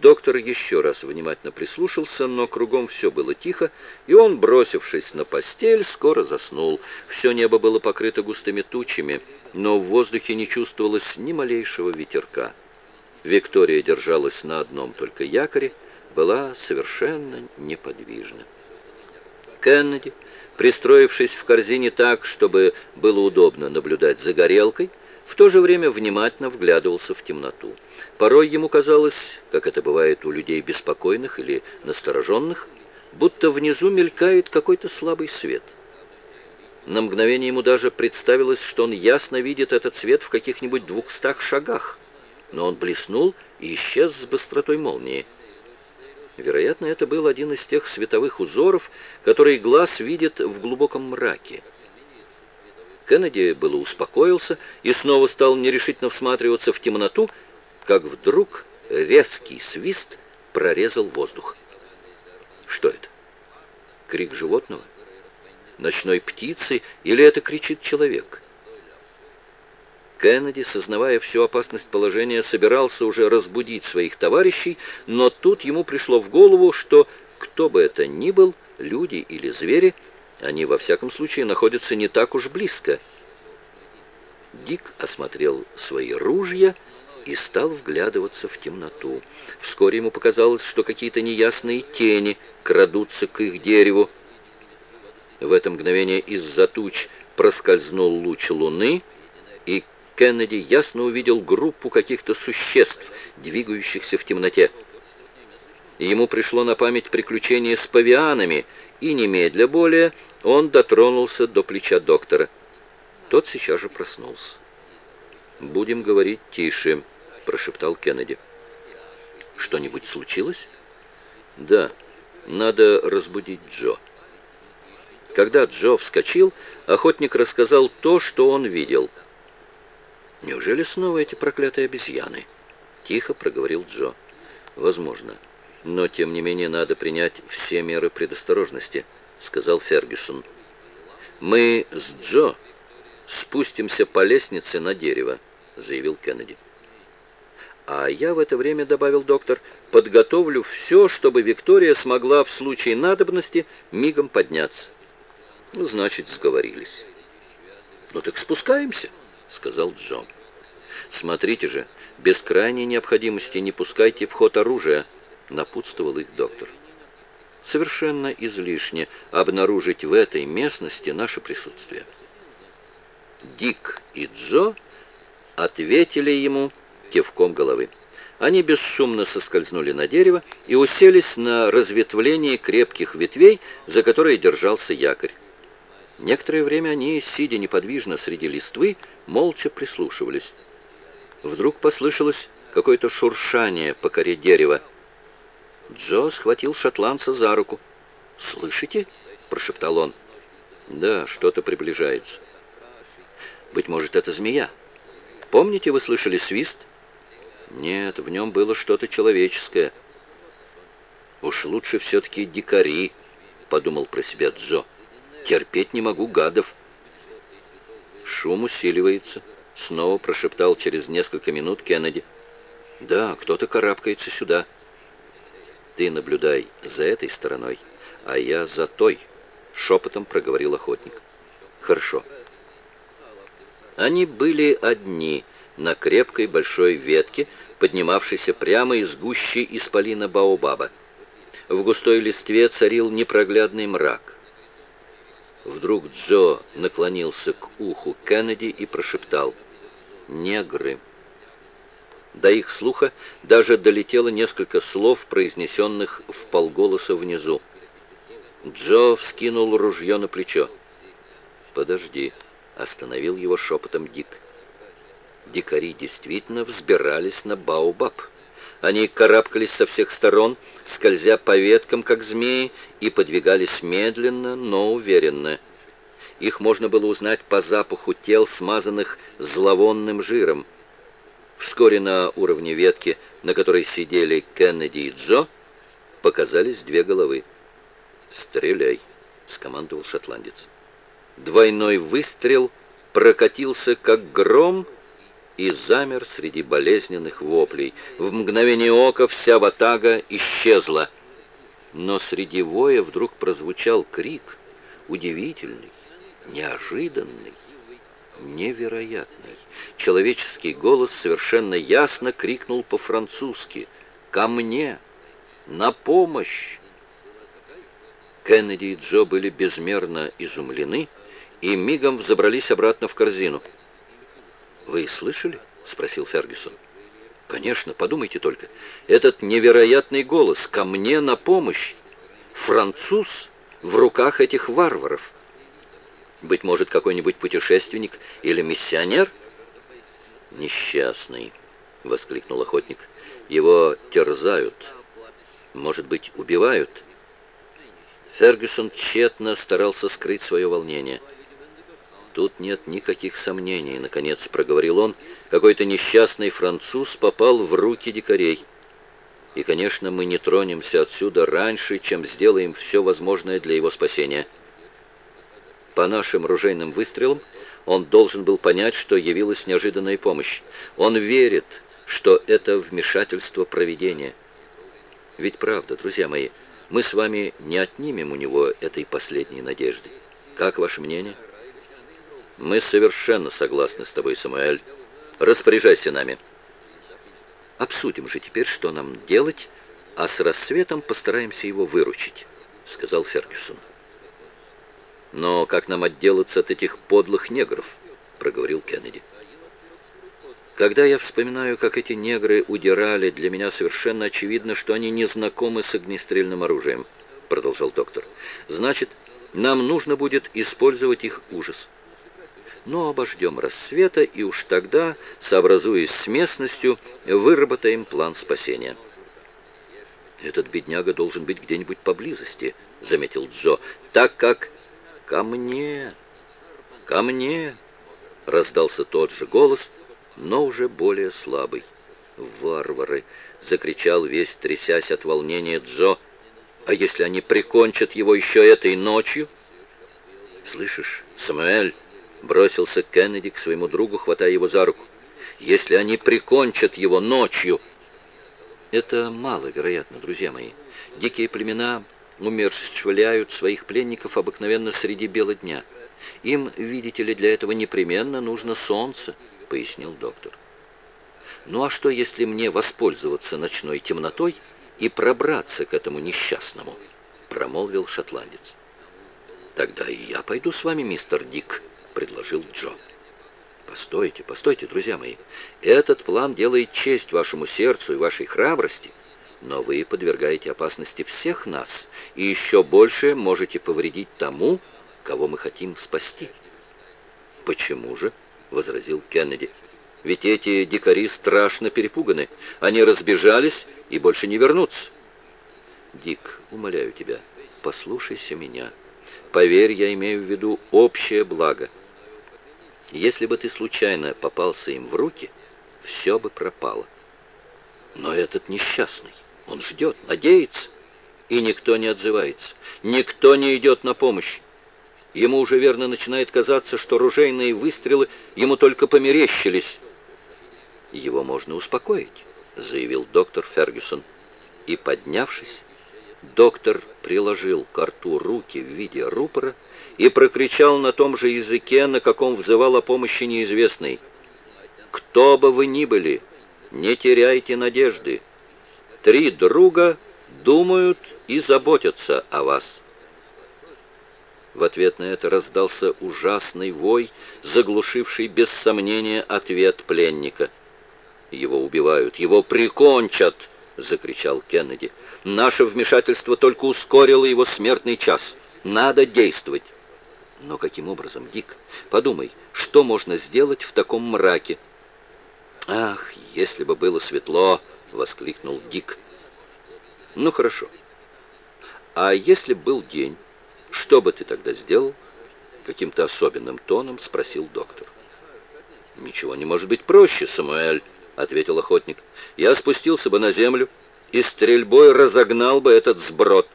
Доктор еще раз внимательно прислушался, но кругом все было тихо, и он, бросившись на постель, скоро заснул. Все небо было покрыто густыми тучами, но в воздухе не чувствовалось ни малейшего ветерка. Виктория держалась на одном только якоре, была совершенно неподвижна. Кеннеди, пристроившись в корзине так, чтобы было удобно наблюдать за горелкой, в то же время внимательно вглядывался в темноту. Порой ему казалось, как это бывает у людей беспокойных или настороженных, будто внизу мелькает какой-то слабый свет. На мгновение ему даже представилось, что он ясно видит этот свет в каких-нибудь двухстах шагах, но он блеснул и исчез с быстротой молнии. Вероятно, это был один из тех световых узоров, которые глаз видит в глубоком мраке. Кеннеди было успокоился и снова стал нерешительно всматриваться в темноту, как вдруг резкий свист прорезал воздух. Что это? Крик животного? Ночной птицы? Или это кричит человек? Кеннеди, сознавая всю опасность положения, собирался уже разбудить своих товарищей, но тут ему пришло в голову, что кто бы это ни был, люди или звери, они во всяком случае находятся не так уж близко. Дик осмотрел свои ружья и стал вглядываться в темноту. Вскоре ему показалось, что какие-то неясные тени крадутся к их дереву. В это мгновение из-за туч проскользнул луч луны, и Кеннеди ясно увидел группу каких-то существ, двигающихся в темноте. Ему пришло на память приключение с павианами, и немедля более он дотронулся до плеча доктора. Тот сейчас же проснулся. «Будем говорить тише», — прошептал Кеннеди. «Что-нибудь случилось?» «Да, надо разбудить Джо». Когда Джо вскочил, охотник рассказал то, что он видел. «Неужели снова эти проклятые обезьяны?» — тихо проговорил Джо. «Возможно. Но, тем не менее, надо принять все меры предосторожности», — сказал Фергюсон. «Мы с Джо спустимся по лестнице на дерево», — заявил Кеннеди. «А я в это время, — добавил доктор, — подготовлю все, чтобы Виктория смогла в случае надобности мигом подняться». Ну, значит, сговорились. «Ну так спускаемся», — сказал Джо. «Смотрите же, без крайней необходимости не пускайте в ход оружия», — напутствовал их доктор. «Совершенно излишне обнаружить в этой местности наше присутствие». Дик и Джо ответили ему кивком головы. Они бесшумно соскользнули на дерево и уселись на разветвлении крепких ветвей, за которые держался якорь. Некоторое время они, сидя неподвижно среди листвы, молча прислушивались. Вдруг послышалось какое-то шуршание по коре дерева. Джо схватил шотландца за руку. «Слышите?» — прошептал он. «Да, что-то приближается». «Быть может, это змея?» Помните, вы слышали свист? Нет, в нем было что-то человеческое. Уж лучше все-таки дикари, подумал про себя Джо. Терпеть не могу гадов. Шум усиливается, снова прошептал через несколько минут Кеннеди. Да, кто-то карабкается сюда. Ты наблюдай за этой стороной, а я за той, шепотом проговорил охотник. Хорошо. Они были одни на крепкой большой ветке, поднимавшейся прямо из гущи исполина Баобаба. В густой листве царил непроглядный мрак. Вдруг Джо наклонился к уху Кеннеди и прошептал «Негры». До их слуха даже долетело несколько слов, произнесенных в полголоса внизу. Джо вскинул ружье на плечо. «Подожди», Остановил его шепотом Дик. Дикари действительно взбирались на Баобаб. Они карабкались со всех сторон, скользя по веткам, как змеи, и подвигались медленно, но уверенно. Их можно было узнать по запаху тел, смазанных зловонным жиром. Вскоре на уровне ветки, на которой сидели Кеннеди и Джо, показались две головы. «Стреляй!» — скомандовал шотландец. Двойной выстрел прокатился, как гром, и замер среди болезненных воплей. В мгновение ока вся ватага исчезла. Но среди воя вдруг прозвучал крик, удивительный, неожиданный, невероятный. Человеческий голос совершенно ясно крикнул по-французски «Ко мне! На помощь!» Кеннеди и Джо были безмерно изумлены и мигом взобрались обратно в корзину. «Вы слышали?» — спросил Фергюсон. «Конечно, подумайте только. Этот невероятный голос ко мне на помощь. Француз в руках этих варваров. Быть может, какой-нибудь путешественник или миссионер?» «Несчастный!» — воскликнул охотник. «Его терзают. Может быть, убивают?» Фергюсон тщетно старался скрыть свое волнение. «Тут нет никаких сомнений», — наконец проговорил он. «Какой-то несчастный француз попал в руки дикарей. И, конечно, мы не тронемся отсюда раньше, чем сделаем все возможное для его спасения. По нашим ружейным выстрелам он должен был понять, что явилась неожиданная помощь. Он верит, что это вмешательство провидения. Ведь правда, друзья мои, мы с вами не отнимем у него этой последней надежды. Как ваше мнение?» Мы совершенно согласны с тобой, Самуэль. Распоряжайся нами. Обсудим же теперь, что нам делать, а с рассветом постараемся его выручить, сказал Фергюсон. Но как нам отделаться от этих подлых негров, проговорил Кеннеди. Когда я вспоминаю, как эти негры удирали, для меня совершенно очевидно, что они не знакомы с огнестрельным оружием, продолжал доктор. Значит, нам нужно будет использовать их ужас но обождем рассвета и уж тогда, сообразуясь с местностью, выработаем план спасения. «Этот бедняга должен быть где-нибудь поблизости», — заметил Джо, «так как...» «Ко мне! Ко мне!» — раздался тот же голос, но уже более слабый. «Варвары!» — закричал весь, трясясь от волнения Джо. «А если они прикончат его еще этой ночью?» «Слышишь, Самуэль?» Бросился Кеннеди к своему другу, хватая его за руку. «Если они прикончат его ночью...» Это маловероятно, друзья мои. Дикие племена умерщвляют своих пленников обыкновенно среди бела дня. Им, видите ли, для этого непременно нужно солнце, пояснил доктор. Ну а что, если мне воспользоваться ночной темнотой и пробраться к этому несчастному? Промолвил шотландец. Тогда и я пойду с вами, мистер Дик, предложил Джо. «Постойте, постойте, друзья мои. Этот план делает честь вашему сердцу и вашей храбрости, но вы подвергаете опасности всех нас, и еще больше можете повредить тому, кого мы хотим спасти». «Почему же?» — возразил Кеннеди. «Ведь эти дикари страшно перепуганы. Они разбежались и больше не вернутся». «Дик, умоляю тебя, послушайся меня. Поверь, я имею в виду общее благо». Если бы ты случайно попался им в руки, все бы пропало. Но этот несчастный, он ждет, надеется, и никто не отзывается, никто не идет на помощь. Ему уже верно начинает казаться, что ружейные выстрелы ему только померещились. «Его можно успокоить», — заявил доктор Фергюсон. И, поднявшись, доктор приложил к рту руки в виде рупора и прокричал на том же языке, на каком взывал о помощи неизвестный. «Кто бы вы ни были, не теряйте надежды. Три друга думают и заботятся о вас». В ответ на это раздался ужасный вой, заглушивший без сомнения ответ пленника. «Его убивают, его прикончат!» — закричал Кеннеди. «Наше вмешательство только ускорило его смертный час. Надо действовать!» Но каким образом, Дик? Подумай, что можно сделать в таком мраке? Ах, если бы было светло, воскликнул Дик. Ну хорошо. А если был день, что бы ты тогда сделал? Каким-то особенным тоном спросил доктор. Ничего не может быть проще, Самуэль, ответил охотник. Я спустился бы на землю и стрельбой разогнал бы этот сброд.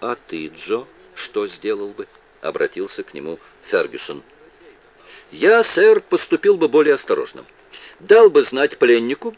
А ты, Джо, что сделал бы? — обратился к нему Фергюсон. Я, сэр, поступил бы более осторожно. Дал бы знать пленнику,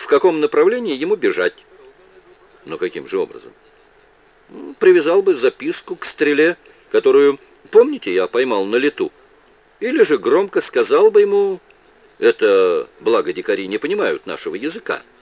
в каком направлении ему бежать. Но каким же образом? Привязал бы записку к стреле, которую, помните, я поймал на лету. Или же громко сказал бы ему, это, благо дикари не понимают нашего языка, —